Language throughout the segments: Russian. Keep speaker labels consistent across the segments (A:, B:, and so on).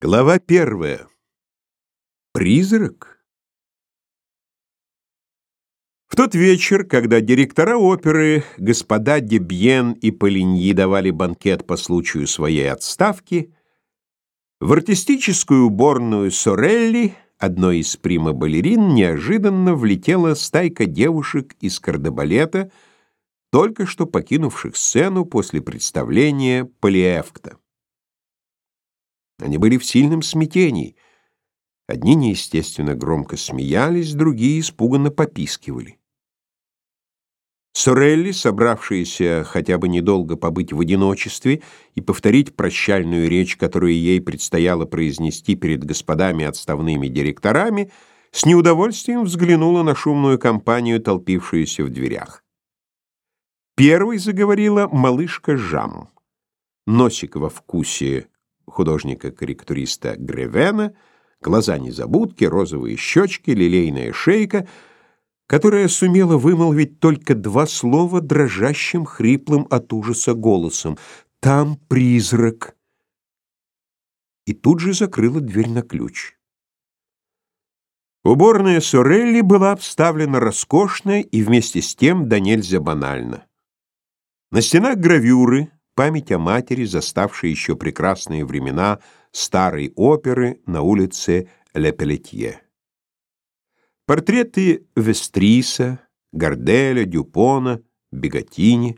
A: Глава первая. Призрак? В тот вечер, когда директора оперы, господа Дебьен и Полиньи давали банкет по случаю своей отставки, в артистическую уборную Сорелли, одной из прима-балерин, неожиданно влетела стайка девушек из кардебалета, только что покинувших сцену после представления Полиэфкта. Они были в сильном смятении. Одни неестественно громко смеялись, другие испуганно попискивали. Сорелли, собравшаяся хотя бы недолго побыть в одиночестве и повторить прощальную речь, которую ей предстояло произнести перед господами отставными директорами, с неудовольствием взглянула на шумную компанию, толпившуюся в дверях. Первой заговорила малышка Жам. Носик во вкусе художника-корректуриста Гревена, глаза незабудки, розовые щечки, лилейная шейка, которая сумела вымолвить только два слова дрожащим, хриплым от ужаса голосом. «Там призрак!» И тут же закрыла дверь на ключ. Уборная Сорелли была обставлена роскошно и вместе с тем да нельзя банально. На стенах гравюры — память о матери, заставшей еще прекрасные времена старой оперы на улице Ле Пелетье. Портреты Вестриса, Гарделя, Дюпона, Бегатини.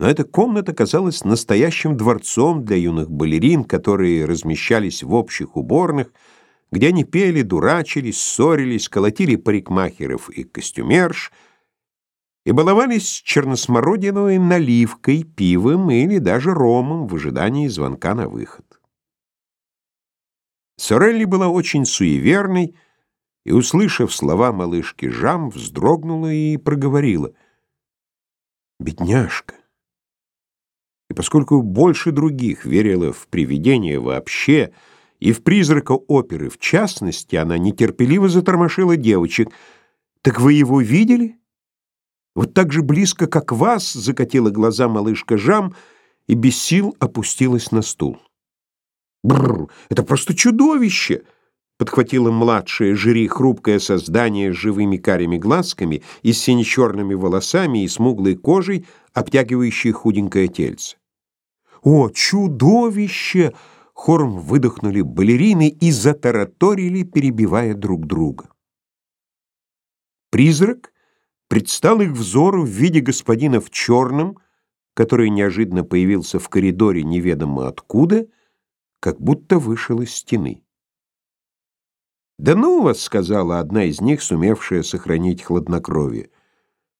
A: Но эта комната казалась настоящим дворцом для юных балерин, которые размещались в общих уборных, где они пели, дурачились, ссорились, колотили парикмахеров и костюмерш — и баловались черносмородиновой наливкой, пивом или даже ромом в ожидании звонка на выход. Сорелли была очень суеверной и, услышав слова малышки Жам, вздрогнула и проговорила. «Бедняжка!» И поскольку больше других верила в привидения вообще и в призрака оперы в частности, она нетерпеливо затормошила девочек. «Так вы его видели?» Вот так же близко, как вас, закатила глаза малышка Жам и без сил опустилась на стул. Бррр, это просто чудовище! подхватила младшая жюри хрупкое создание с живыми карими глазками и с сине-черными волосами и смуглой кожей, обтягивающей худенькое тельце. «О, чудовище!» — хором выдохнули балерины и затараторили, перебивая друг друга. Призрак предстал их взору в виде господина в черном, который неожиданно появился в коридоре неведомо откуда, как будто вышел из стены. «Да ну вас!» — сказала одна из них, сумевшая сохранить хладнокровие.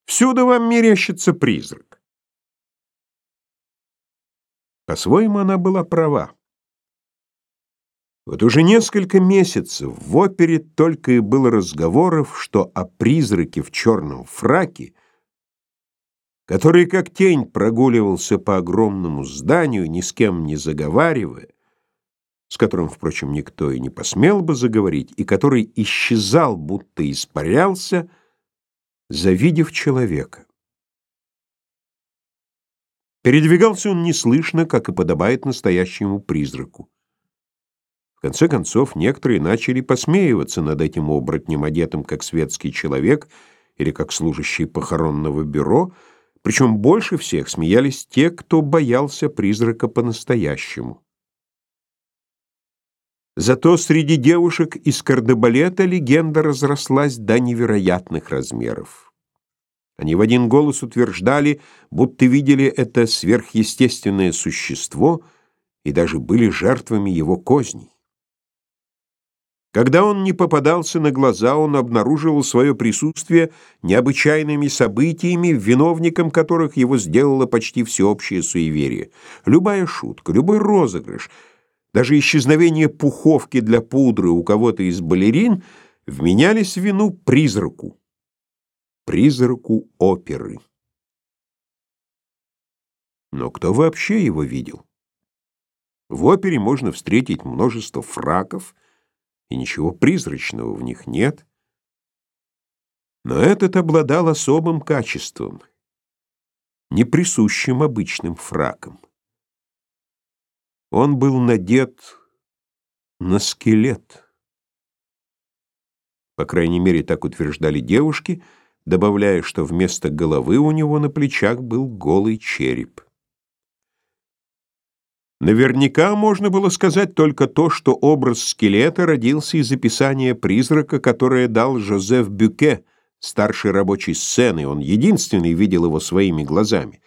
A: «Всюду вам мерещится призрак». По-своему, она была права. Вот уже несколько месяцев в опере только и было разговоров, что о призраке в черном фраке, который как тень прогуливался по огромному зданию, ни с кем не заговаривая, с которым, впрочем, никто и не посмел бы заговорить, и который исчезал, будто испарялся, завидев человека. Передвигался он неслышно, как и подобает настоящему призраку. Конце концов, некоторые начали посмеиваться над этим оборотнем, одетым как светский человек или как служащий похоронного бюро, причем больше всех смеялись те, кто боялся призрака по-настоящему. Зато среди девушек из кардебалета легенда разрослась до невероятных размеров. Они в один голос утверждали, будто видели это сверхъестественное существо и даже были жертвами его козней. Когда он не попадался на глаза, он обнаруживал свое присутствие необычайными событиями, виновником которых его сделало почти всеобщее суеверие. Любая шутка, любой розыгрыш, даже исчезновение пуховки для пудры у кого-то из балерин вменялись в вину призраку. Призраку оперы. Но кто вообще его видел? В опере можно встретить множество фраков, и ничего призрачного в них нет. Но этот обладал особым качеством, не присущим обычным фракам. Он был надет на скелет. По крайней мере, так утверждали девушки, добавляя, что вместо головы у него на плечах был голый череп. Наверняка можно было сказать только то, что образ скелета родился из описания призрака, которое дал Жозеф Бюке, старший рабочий сцены. Он единственный видел его своими глазами.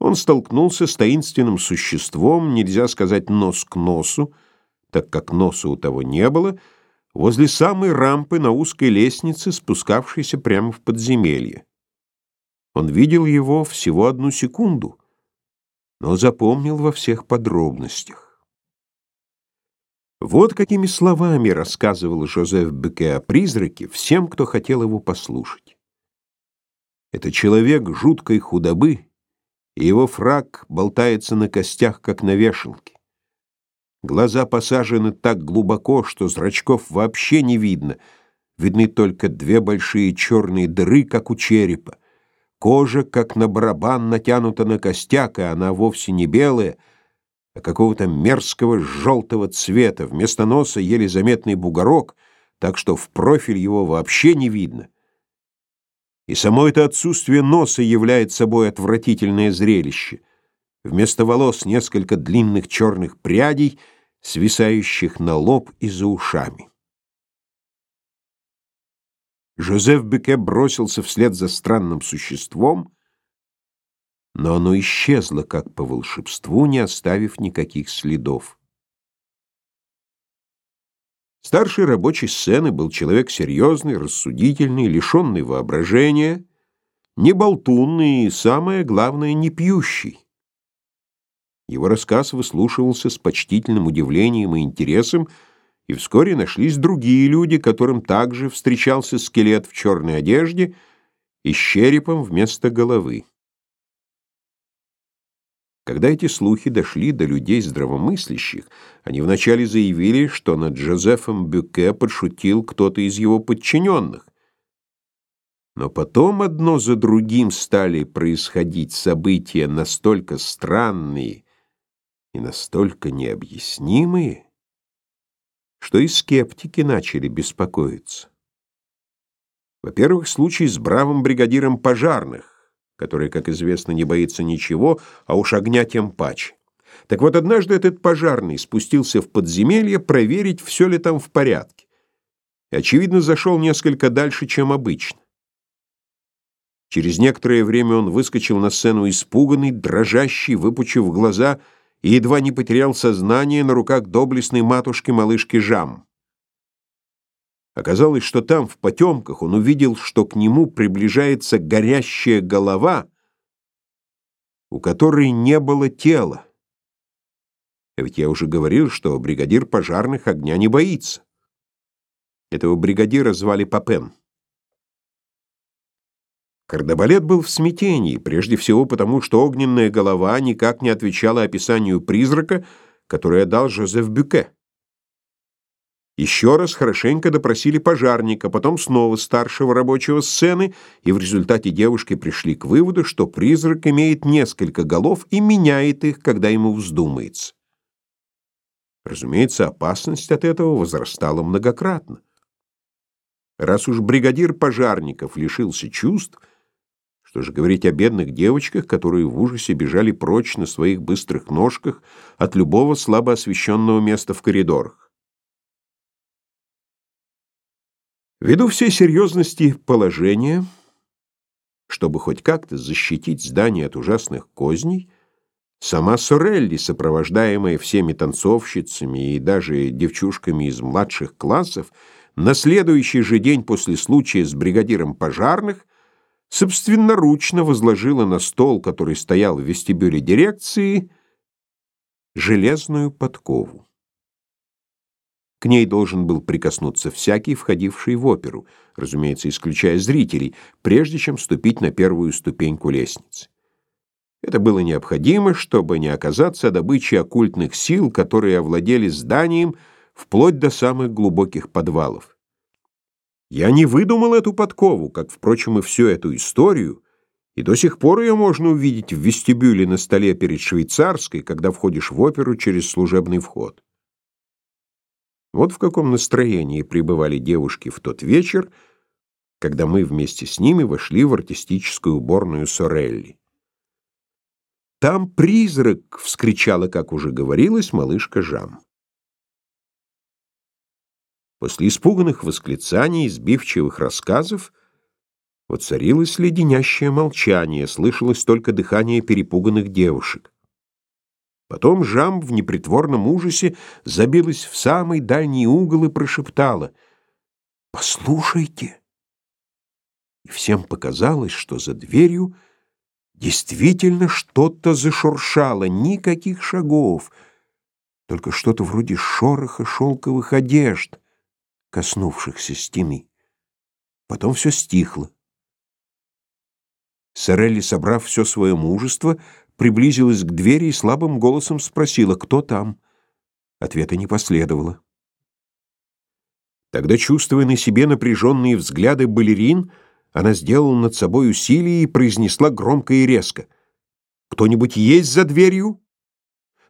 A: Он столкнулся с таинственным существом, нельзя сказать нос к носу, так как носа у того не было, возле самой рампы на узкой лестнице, спускавшейся прямо в подземелье. Он видел его всего одну секунду — но запомнил во всех подробностях. Вот какими словами рассказывал Жозеф Беке о призраке всем, кто хотел его послушать. Это человек жуткой худобы, и его фраг болтается на костях, как на вешалке. Глаза посажены так глубоко, что зрачков вообще не видно, видны только две большие черные дыры, как у черепа. Кожа, как на барабан, натянута на костяк, и она вовсе не белая, а какого-то мерзкого желтого цвета. Вместо носа еле заметный бугорок, так что в профиль его вообще не видно. И само это отсутствие носа является собой отвратительное зрелище. Вместо волос несколько длинных черных прядей, свисающих на лоб и за ушами. Жозеф Беке бросился вслед за странным существом, но оно исчезло, как по волшебству, не оставив никаких следов. Старший рабочий сцены был человек серьезный, рассудительный, лишенный воображения, не болтунный и, самое главное, не пьющий. Его рассказ выслушивался с почтительным удивлением и интересом, и вскоре нашлись другие люди, которым также встречался скелет в черной одежде и с черепом вместо головы. Когда эти слухи дошли до людей здравомыслящих, они вначале заявили, что над Джозефом Бюке подшутил кто-то из его подчиненных. Но потом одно за другим стали происходить события настолько странные и настолько необъяснимые, что и скептики начали беспокоиться. Во-первых, случай с бравым бригадиром пожарных, который, как известно, не боится ничего, а уж огня тем паче. Так вот, однажды этот пожарный спустился в подземелье проверить, все ли там в порядке. И, очевидно, зашел несколько дальше, чем обычно. Через некоторое время он выскочил на сцену испуганный, дрожащий, выпучив глаза — и едва не потерял сознание на руках доблестной матушки-малышки Жам. Оказалось, что там, в потемках, он увидел, что к нему приближается горящая голова, у которой не было тела. А ведь я уже говорил, что бригадир пожарных огня не боится. Этого бригадира звали Папен. Кардебалет был в смятении, прежде всего потому, что огненная голова никак не отвечала описанию призрака, которое дал Жозеф Бюке. Еще раз хорошенько допросили пожарника, потом снова старшего рабочего сцены, и в результате девушки пришли к выводу, что призрак имеет несколько голов и меняет их, когда ему вздумается. Разумеется, опасность от этого возрастала многократно. Раз уж бригадир пожарников лишился чувств, что же говорить о бедных девочках, которые в ужасе бежали прочь на своих быстрых ножках от любого слабо освещенного места в коридорах? Ввиду всей серьезности положения, чтобы хоть как-то защитить здание от ужасных козней, сама Сорелли, сопровождаемая всеми танцовщицами и даже девчушками из младших классов, на следующий же день после случая с бригадиром пожарных собственноручно возложила на стол, который стоял в вестибюле дирекции, железную подкову. К ней должен был прикоснуться всякий, входивший в оперу, разумеется, исключая зрителей, прежде чем ступить на первую ступеньку лестницы. Это было необходимо, чтобы не оказаться добычей оккультных сил, которые овладели зданием вплоть до самых глубоких подвалов. Я не выдумал эту подкову, как, впрочем, и всю эту историю, и до сих пор ее можно увидеть в вестибюле на столе перед швейцарской, когда входишь в оперу через служебный вход. Вот в каком настроении пребывали девушки в тот вечер, когда мы вместе с ними вошли в артистическую уборную Сорелли. «Там призрак!» — вскричала, как уже говорилось, малышка Жам. После испуганных восклицаний и сбивчивых рассказов воцарилось леденящее молчание, слышалось только дыхание перепуганных девушек. Потом Жам в непритворном ужасе забилась в самый дальний угол и прошептала «Послушайте!» И всем показалось, что за дверью действительно что-то зашуршало, никаких шагов, только что-то вроде шороха шелковых одежд, коснувшихся стены. Потом все стихло. Сорелли, собрав все свое мужество, приблизилась к двери и слабым голосом спросила, кто там. Ответа не последовало. Тогда, чувствуя на себе напряженные взгляды балерин, она сделала над собой усилие и произнесла громко и резко. «Кто-нибудь есть за дверью?»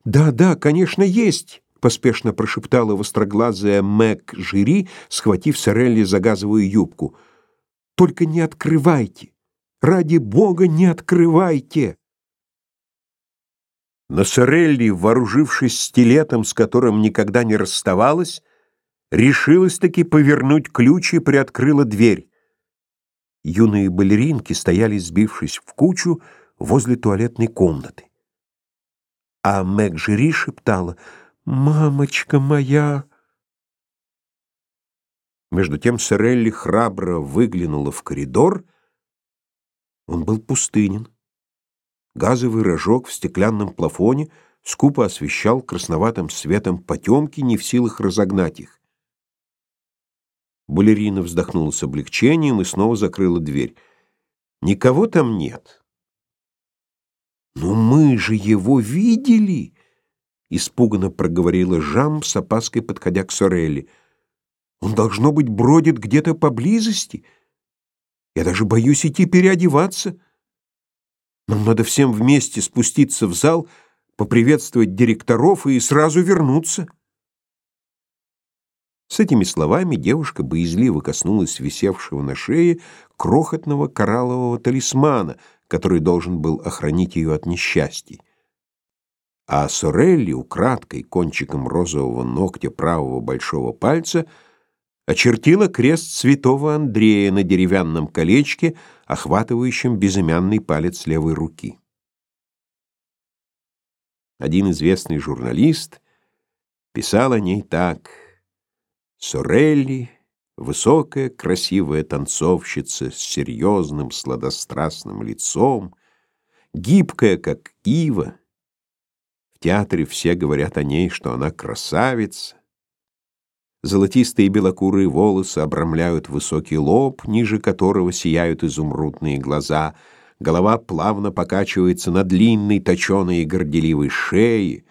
A: «Да, да, конечно, есть», — поспешно прошептала востроглазая Мэг Жири, схватив Сорелли за газовую юбку. «Только не открывайте! Ради бога, не открывайте!» Но Сорелли, вооружившись стилетом, с которым никогда не расставалась, решилась-таки повернуть ключ и приоткрыла дверь. Юные балеринки стояли, сбившись в кучу, возле туалетной комнаты. А Мэг Жири шептала «Мамочка моя!» Между тем Сорелли храбро выглянула в коридор. Он был пустынен. Газовый рожок в стеклянном плафоне скупо освещал красноватым светом потемки, не в силах разогнать их. Балерина вздохнула с облегчением и снова закрыла дверь. «Никого там нет». «Но мы же его видели!» — испуганно проговорила Жам с опаской, подходя к Сорелли. «Он, должно быть, бродит где-то поблизости. Я даже боюсь идти переодеваться». Нам надо всем вместе спуститься в зал, поприветствовать директоров и сразу вернуться. С этими словами девушка боязливо коснулась висевшего на шее крохотного кораллового талисмана, который должен был охранить ее от несчастий. А Сорелли украдкой кончиком розового ногтя правого большого пальца — очертила крест святого Андрея на деревянном колечке, охватывающем безымянный палец левой руки. Один известный журналист писал о ней так. Сорелли — высокая, красивая танцовщица с серьезным, сладострастным лицом, гибкая, как ива. Театре все говорят о ней, что она красавица, Золотистые белокурые волосы обрамляют высокий лоб, ниже которого сияют изумрудные глаза. Голова плавно покачивается на длинной, точеной и горделивой шее.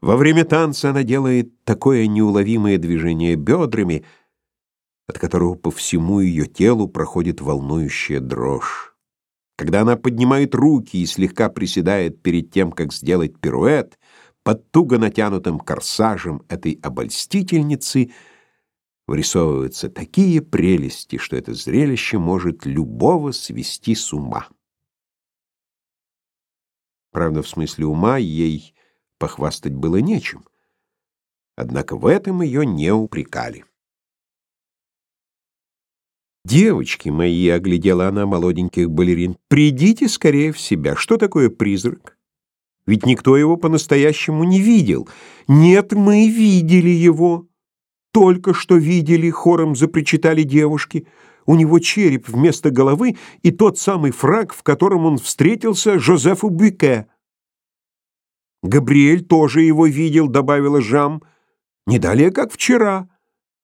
A: Во время танца она делает такое неуловимое движение бедрами, от которого по всему ее телу проходит волнующая дрожь. Когда она поднимает руки и слегка приседает перед тем, как сделать пируэт, под туго натянутым корсажем этой обольстительницы вырисовываются такие прелести, что это зрелище может любого свести с ума. Правда, в смысле ума ей похвастать было нечем. Однако в этом ее не упрекали. «Девочки мои», — оглядела она молоденьких балерин, — «придите скорее в себя. Что такое призрак? Ведь никто его по-настоящему не видел. Нет, мы видели его. Только что видели, хором запричитали девушки. У него череп вместо головы и тот самый фраг, в котором он встретился Жозефу Бюке. Габриэль тоже его видел, добавила Жам. Не далее, как вчера.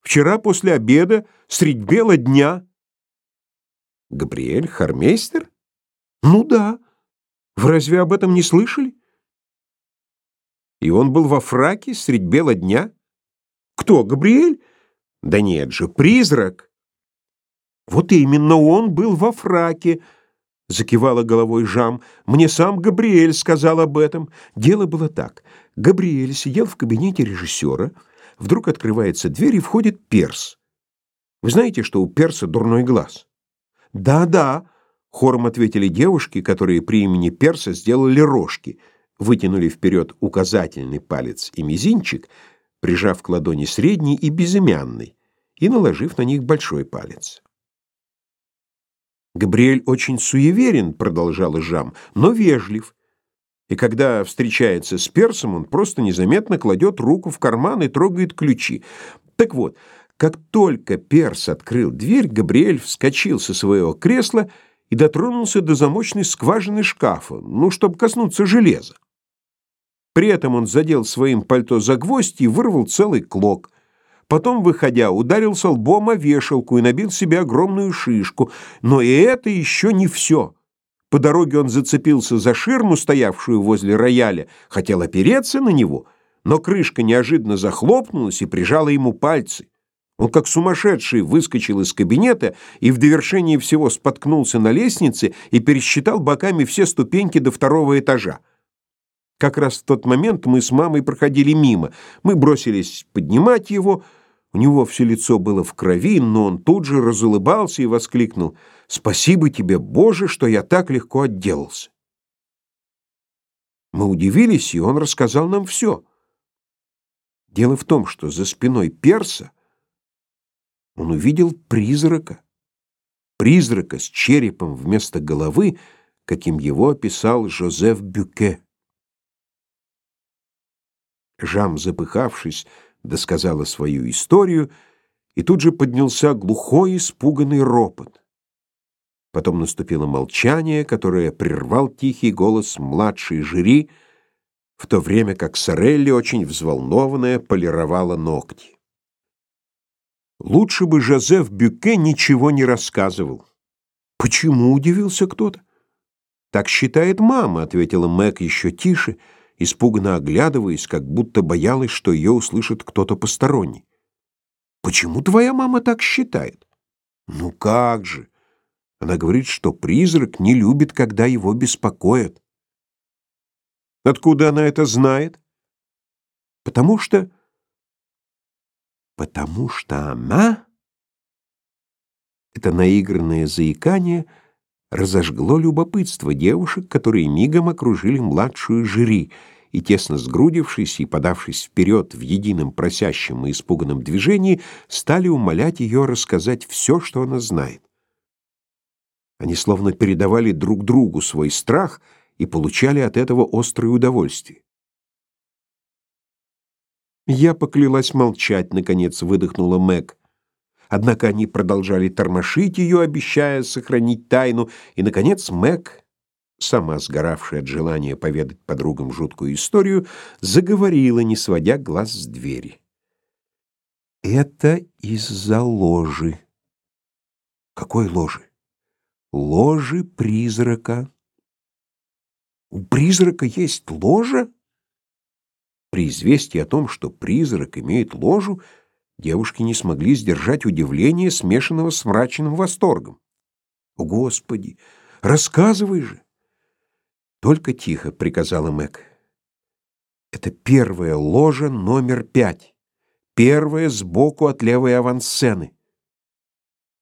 A: Вчера после обеда, средь бела дня. Габриэль Хармейстер? Ну да. Вы разве об этом не слышали? И он был во фраке средь бела дня? Кто, Габриэль? Да нет же, призрак. Вот именно он был во фраке, закивала головой Жам. Мне сам Габриэль сказал об этом. Дело было так. Габриэль сидел в кабинете режиссера, Вдруг открывается дверь, и входит перс. Вы знаете, что у перса дурной глаз? Да-да, хором ответили девушки, которые при имени перса сделали рожки, вытянули вперед указательный палец и мизинчик, прижав к ладони средний и безымянный, и наложив на них большой палец. Габриэль очень суеверен, продолжал Жам, но вежлив. И когда встречается с персом, он просто незаметно кладет руку в карман и трогает ключи. Так вот, как только перс открыл дверь, Габриэль вскочил со своего кресла и дотронулся до замочной скважины шкафа, ну, чтобы коснуться железа. При этом он задел своим пальто за гвоздь и вырвал целый клок. Потом, выходя, ударился лбом о вешалку и набил себе огромную шишку. Но и это еще не все. По дороге он зацепился за ширму, стоявшую возле рояля, хотел опереться на него, но крышка неожиданно захлопнулась и прижала ему пальцы. Он как сумасшедший выскочил из кабинета и в довершении всего споткнулся на лестнице и пересчитал боками все ступеньки до второго этажа. Как раз в тот момент мы с мамой проходили мимо. Мы бросились поднимать его, у него все лицо было в крови, но он тут же разулыбался и воскликнул «Спасибо тебе, Боже, что я так легко отделался!» Мы удивились, и он рассказал нам все. Дело в том, что за спиной перса он увидел призрака. Призрака с черепом вместо головы, каким его описал Жозеф Бюке. Жам, запыхавшись, досказала свою историю, и тут же поднялся глухой испуганный ропот. Потом наступило молчание, которое прервал тихий голос младшей жюри, в то время как Сорелли, очень взволнованная, полировала ногти. Лучше бы Жозеф Бюке ничего не рассказывал. Почему удивился кто-то? Так считает мама, ответила Мэг еще тише испуганно оглядываясь, как будто боялась, что ее услышит кто-то посторонний. «Почему твоя мама так считает?» «Ну как же!» Она говорит, что призрак не любит, когда его беспокоят. Откуда она это знает? Потому что... Потому что она... Это наигранное заикание разожгло любопытство девушек, которые мигом окружили младшую жюри, и, тесно сгрудившись и подавшись вперед в едином просящем и испуганном движении, стали умолять ее рассказать все, что она знает. Они словно передавали друг другу свой страх и получали от этого острое удовольствие. «Я поклялась молчать», — наконец выдохнула Мэг. Однако они продолжали тормошить ее, обещая сохранить тайну, и, наконец, Мэг, сама сгоравшая от желания поведать подругам жуткую историю, заговорила, не сводя глаз с двери. «Это из-за ложи». «Какой ложи?» «Ложи призрака». «У призрака есть ложа?» При известии о том, что призрак имеет ложу, Девушки не смогли сдержать удивление, смешанного с мрачным восторгом. «О, Господи! Рассказывай же!» «Только тихо», — приказала Мэг. «Это первая ложа номер пять. Первая сбоку от левой авансцены».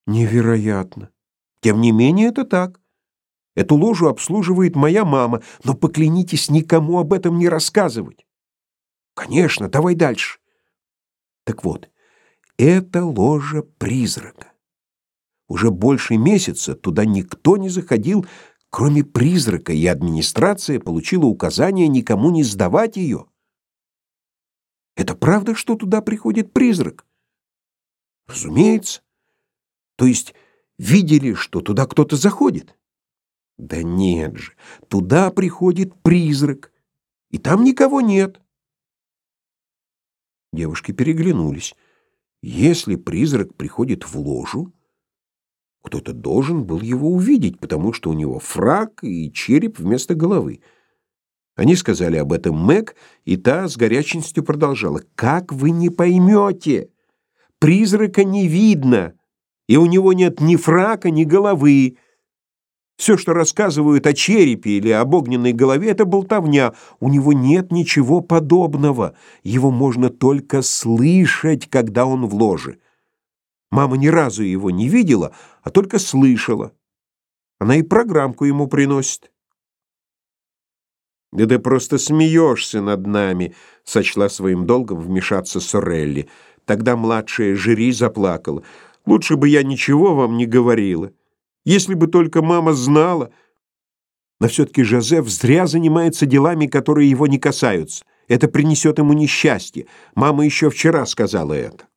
A: «Невероятно! Тем не менее, это так. Эту ложу обслуживает моя мама, но поклянитесь никому об этом не рассказывать». «Конечно, давай дальше». Так вот, это ложа призрака. Уже больше месяца туда никто не заходил, кроме призрака, и администрация получила указание никому не сдавать ее. Это правда, что туда приходит призрак? Разумеется. То есть видели, что туда кто-то заходит? Да нет же, туда приходит призрак, и там никого нет. Девушки переглянулись. Если призрак приходит в ложу, кто-то должен был его увидеть, потому что у него фрак и череп вместо головы. Они сказали об этом Мэг, и та с горячностью продолжала. «Как вы не поймете? Призрака не видно, и у него нет ни фрака, ни головы. Все, что рассказывают о черепе или об огненной голове, это болтовня. У него нет ничего подобного. Его можно только слышать, когда он в ложе. Мама ни разу его не видела, а только слышала. Она и программку ему приносит. «Да ты просто смеешься над нами», — сочла своим долгом вмешаться Сорелли. Тогда младшая жюри заплакала. «Лучше бы я ничего вам не говорила. Если бы только мама знала...» Но все-таки Жозеф зря занимается делами, которые его не касаются. Это принесет ему несчастье. Мама еще вчера сказала это.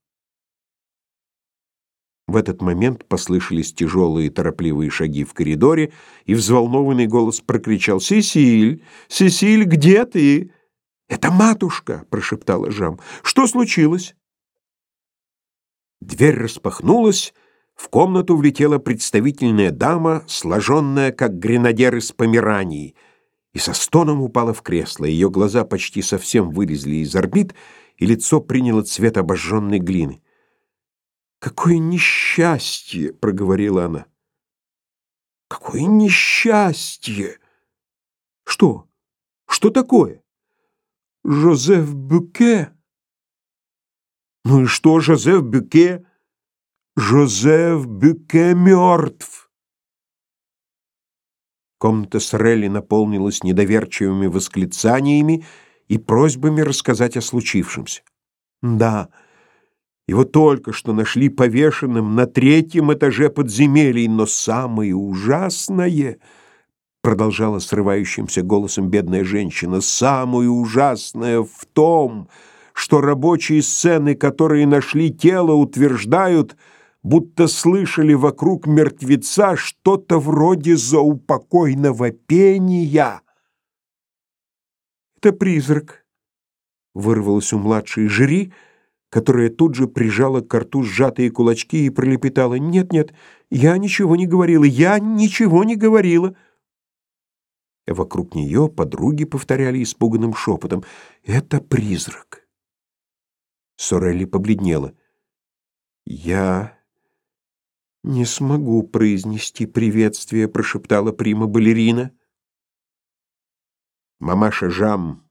A: В этот момент послышались тяжелые торопливые шаги в коридоре, и взволнованный голос прокричал «Сесиль! Сесиль, где ты?» «Это матушка!» — прошептала Жам. «Что случилось?» Дверь распахнулась, в комнату влетела представительная дама, сложенная, как гренадер из Померании, и со стоном упала в кресло. Ее глаза почти совсем вылезли из орбит, и лицо приняло цвет обожженной глины. «Какое несчастье!» — проговорила она. «Какое несчастье!» «Что? Что такое?» «Жозеф Бюке». «Ну и что, Жозеф Бюке?» «Жозеф Бюке мертв!» Комната Сорелли наполнилась недоверчивыми восклицаниями и просьбами рассказать о случившемся. «Да». Его только что нашли повешенным на третьем этаже подземелий, но самое ужасное, продолжала срывающимся голосом бедная женщина, самое ужасное в том, что рабочие сцены, которые нашли тело, утверждают, будто слышали вокруг мертвеца что-то вроде заупокойного пения. Это призрак, вырвалось у младшей жри, которая тут же прижала к рту сжатые кулачки и пролепетала «Нет-нет, я ничего не говорила, я ничего не говорила». Вокруг нее подруги повторяли испуганным шепотом «Это призрак». Сорелли побледнела. «Я не смогу произнести приветствие», — прошептала прима-балерина. Мамаша Жам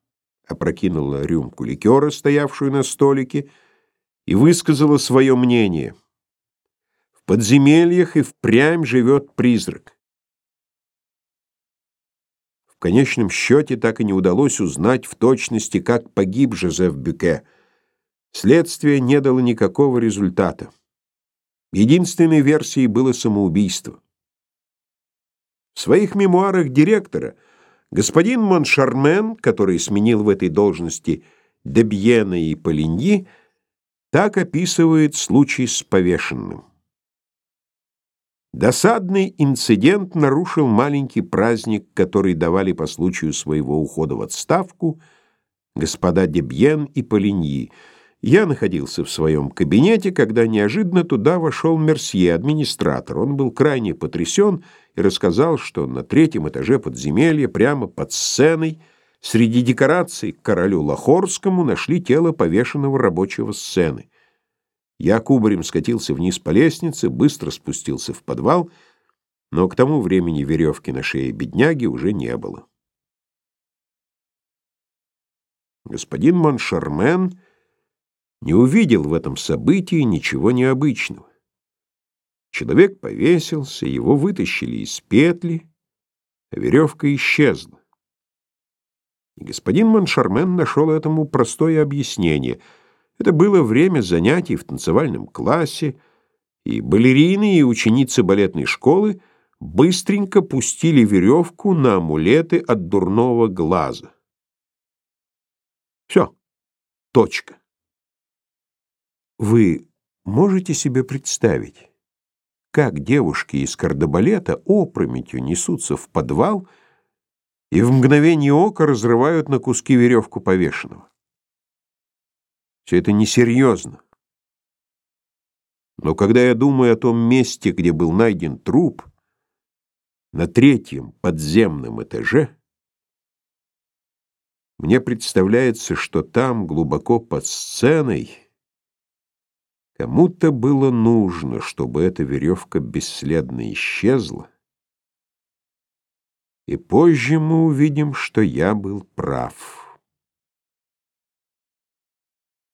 A: опрокинула рюмку ликера, стоявшую на столике, и высказала свое мнение. В подземельях и впрямь живет призрак. В конечном счете так и не удалось узнать в точности, как погиб Жозеф Бюке. Следствие не дало никакого результата. Единственной версией было самоубийство. В своих мемуарах директора господин Моншармен, который сменил в этой должности Дебьена и Полиньи, так описывает случай с повешенным. Досадный инцидент нарушил маленький праздник, который давали по случаю своего ухода в отставку господа Дебьен и Полиньи. Я находился в своем кабинете, когда неожиданно туда вошел Мерсье, администратор. Он был крайне потрясен и рассказал, что на третьем этаже подземелья, прямо под сценой, Среди декораций к королю Лахорскому нашли тело повешенного рабочего сцены. Я кубарем скатился вниз по лестнице, быстро спустился в подвал, но к тому времени веревки на шее бедняги уже не было. Господин Моншармен не увидел в этом событии ничего необычного. Человек повесился, его вытащили из петли, а веревка исчезла. И господин Моншармен нашел этому простое объяснение. Это было время занятий в танцевальном классе, и балерины и ученицы балетной школы быстренько пустили веревку на амулеты от дурного глаза. Все. Точка. Вы можете себе представить, как девушки из кардебалета опрометью несутся в подвал и в мгновение ока разрывают на куски веревку повешенного. Все это несерьезно. Но когда я думаю о том месте, где был найден труп, на третьем подземном этаже, мне представляется, что там, глубоко под сценой, кому-то было нужно, чтобы эта веревка бесследно исчезла, И позже мы увидим, что я был прав.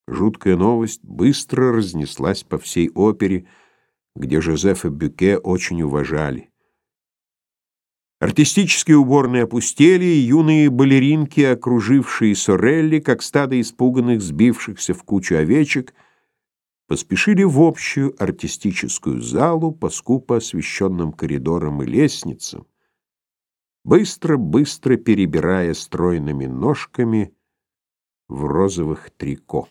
A: Жуткая новость быстро разнеслась по всей опере, где Жозефа Бюке очень уважали. Артистические уборные опустели, и юные балеринки, окружившие Сорелли, как стадо испуганных, сбившихся в кучу овечек, поспешили в общую артистическую залу по скупо освещенным коридорам и лестницам, быстро-быстро перебирая стройными ножками в розовых трико.